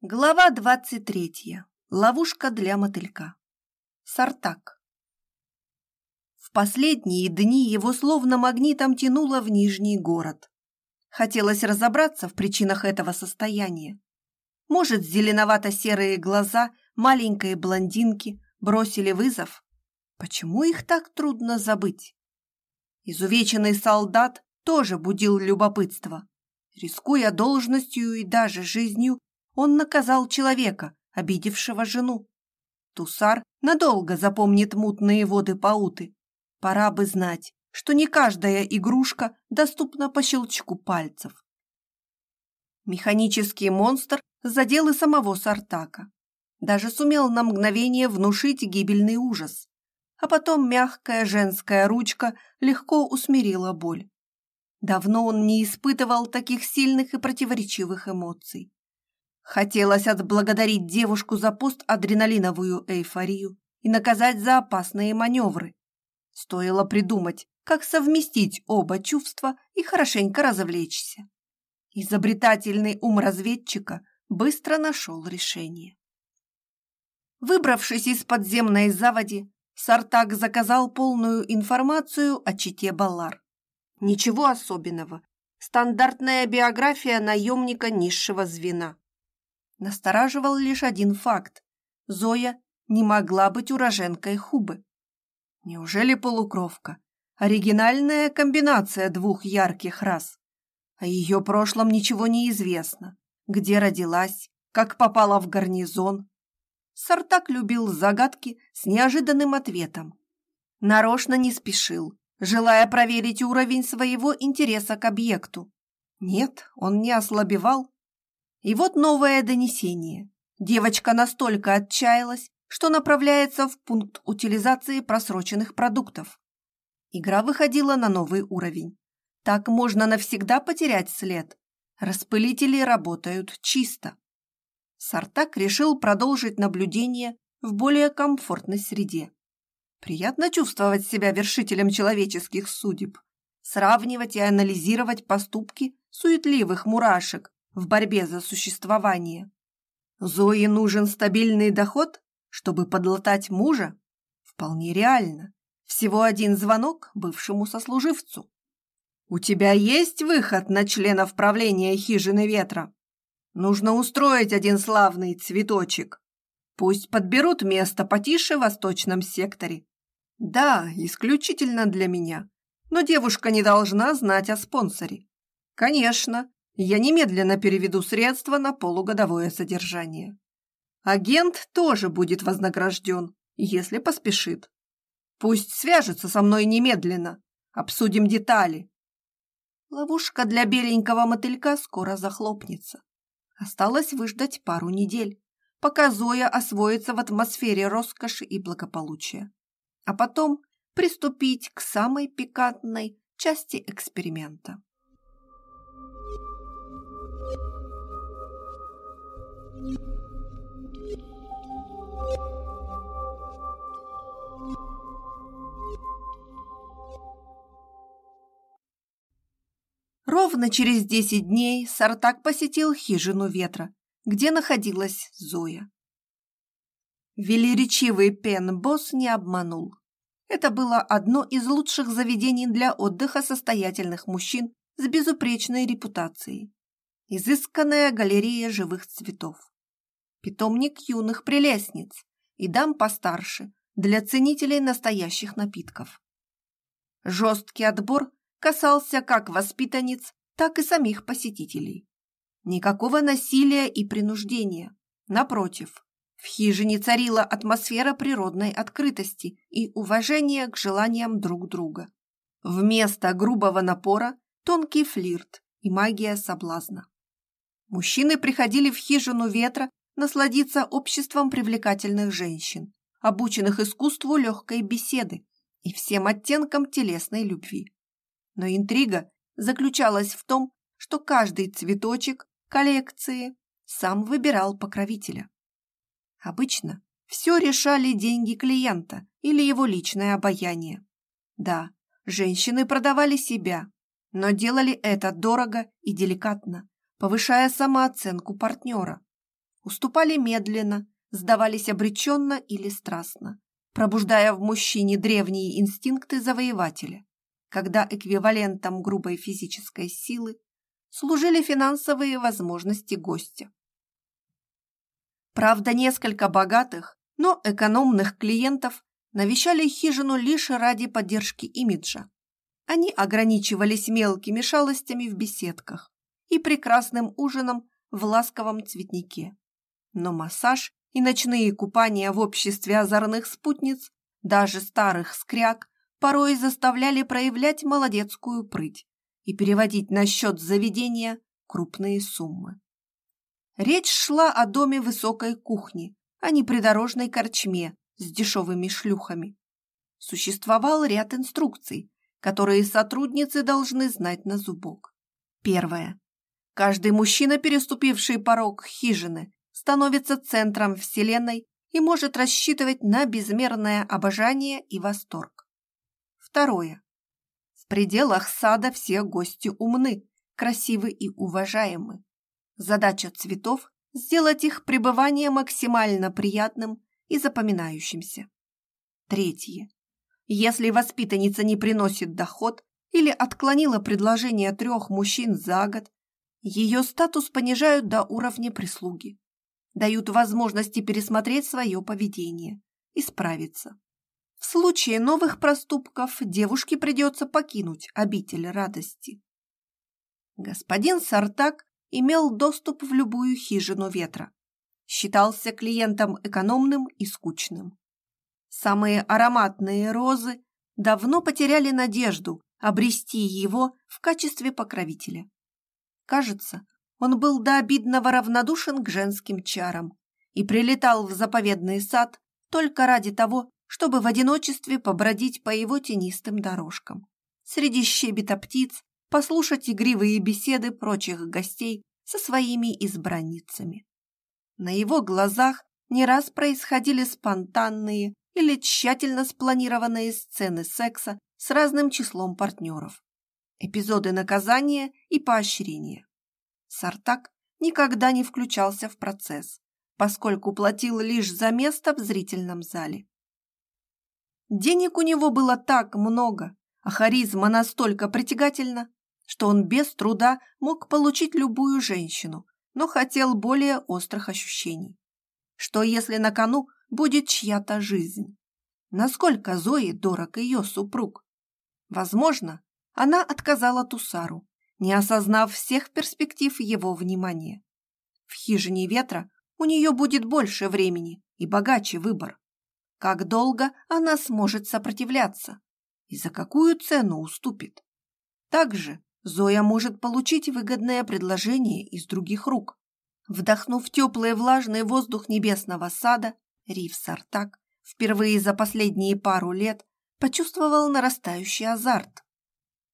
Глава двадцать третья. Ловушка для мотылька. Сартак. В последние дни его словно магнитом тянуло в Нижний город. Хотелось разобраться в причинах этого состояния. Может, зеленовато-серые глаза маленькой блондинки бросили вызов? Почему их так трудно забыть? Изувеченный солдат тоже будил любопытство. Рискуя должностью и даже жизнью, он наказал человека, обидевшего жену. Тусар надолго запомнит мутные воды Пауты. Пора бы знать, что не каждая игрушка доступна по щелчку пальцев. Механический монстр задел и самого Сартака. Даже сумел на мгновение внушить гибельный ужас. А потом мягкая женская ручка легко усмирила боль. Давно он не испытывал таких сильных и противоречивых эмоций. Хотелось отблагодарить девушку за постадреналиновую эйфорию и наказать за опасные маневры. Стоило придумать, как совместить оба чувства и хорошенько развлечься. Изобретательный ум разведчика быстро нашел решение. Выбравшись из подземной заводи, Сартак заказал полную информацию о чите Баллар. Ничего особенного. Стандартная биография наемника низшего звена. Настораживал лишь один факт. Зоя не могла быть уроженкой Хубы. Неужели полукровка? Оригинальная комбинация двух ярких рас. О ее прошлом ничего не известно. Где родилась, как попала в гарнизон. Сартак любил загадки с неожиданным ответом. Нарочно не спешил, желая проверить уровень своего интереса к объекту. Нет, он не ослабевал, и вот новое донесение. Девочка настолько отчаялась, что направляется в пункт утилизации просроченных продуктов. Игра выходила на новый уровень. Так можно навсегда потерять след. Распылители работают чисто. Сартак решил продолжить наблюдение в более комфортной среде. Приятно чувствовать себя вершителем человеческих судеб, сравнивать и анализировать поступки суетливых мурашек, в борьбе за существование. Зое нужен стабильный доход, чтобы подлатать мужа? Вполне реально. Всего один звонок бывшему сослуживцу. «У тебя есть выход на членов правления хижины ветра? Нужно устроить один славный цветочек. Пусть подберут место потише в восточном секторе. Да, исключительно для меня. Но девушка не должна знать о спонсоре. Конечно, я немедленно переведу средства на полугодовое содержание. Агент тоже будет вознагражден, если поспешит. Пусть свяжется со мной немедленно. Обсудим детали. Ловушка для беленького мотылька скоро захлопнется. Осталось выждать пару недель, пока Зоя освоится в атмосфере роскоши и благополучия. А потом приступить к самой пикантной части эксперимента. Ровно через десять дней Сартак посетил хижину ветра, где находилась Зоя. Велеречивый Пен-босс не обманул. Это было одно из лучших заведений для отдыха состоятельных мужчин с безупречной репутацией. Изысканная галерея живых цветов. Питомник юных прелестниц и дам постарше для ценителей настоящих напитков. Жесткий отбор касался как воспитанниц, так и самих посетителей. Никакого насилия и принуждения. Напротив, в хижине царила атмосфера природной открытости и уважения к желаниям друг друга. Вместо грубого напора – тонкий флирт и магия соблазна. Мужчины приходили в хижину ветра насладиться обществом привлекательных женщин, обученных искусству легкой беседы и всем оттенкам телесной любви. Но интрига заключалась в том, что каждый цветочек коллекции сам выбирал покровителя. Обычно все решали деньги клиента или его личное обаяние. Да, женщины продавали себя, но делали это дорого и деликатно, повышая самооценку партнера. уступали медленно, сдавались обреченно или страстно, пробуждая в мужчине древние инстинкты завоевателя, когда эквивалентом грубой физической силы служили финансовые возможности гостя. Правда, несколько богатых, но экономных клиентов навещали хижину лишь ради поддержки имиджа. Они ограничивались мелкими шалостями в беседках и прекрасным ужином в ласковом цветнике. Но массаж и ночные купания в обществе озорных спутниц, даже старых скряг, порой заставляли проявлять молодецкую прыть и переводить на счет заведения крупные суммы. Речь шла о доме высокой кухни, а не придорожной корчме с дешевыми шлюхами. Существовал ряд инструкций, которые сотрудницы должны знать на зубок. Первое. Каждый мужчина, переступивший порог хижины, становится центром Вселенной и может рассчитывать на безмерное обожание и восторг. Второе. В пределах сада все гости умны, красивы и уважаемы. Задача цветов – сделать их пребывание максимально приятным и запоминающимся. Третье. Если воспитанница не приносит доход или отклонила предложение трех мужчин за год, ее статус понижают до уровня прислуги дают возможности пересмотреть свое поведение, исправиться. В случае новых проступков девушке придется покинуть обитель радости. Господин Сартак имел доступ в любую хижину ветра. Считался клиентом экономным и скучным. Самые ароматные розы давно потеряли надежду обрести его в качестве покровителя. Кажется, он был до обидного равнодушен к женским чарам и прилетал в заповедный сад только ради того, чтобы в одиночестве побродить по его тенистым дорожкам. Среди щебета птиц послушать игривые беседы прочих гостей со своими избранницами. На его глазах не раз происходили спонтанные или тщательно спланированные сцены секса с разным числом партнеров, эпизоды наказания и поощрения. Сартак никогда не включался в процесс, поскольку платил лишь за место в зрительном зале. Денег у него было так много, а харизма настолько притягательна, что он без труда мог получить любую женщину, но хотел более острых ощущений. Что если на кону будет чья-то жизнь? Насколько Зои дорог ее супруг? Возможно, она отказала Тусару, не осознав всех перспектив его внимания. В хижине ветра у нее будет больше времени и богаче выбор. Как долго она сможет сопротивляться и за какую цену уступит. Также Зоя может получить выгодное предложение из других рук. Вдохнув теплый влажный воздух небесного сада, Рив Сартак впервые за последние пару лет почувствовал нарастающий азарт.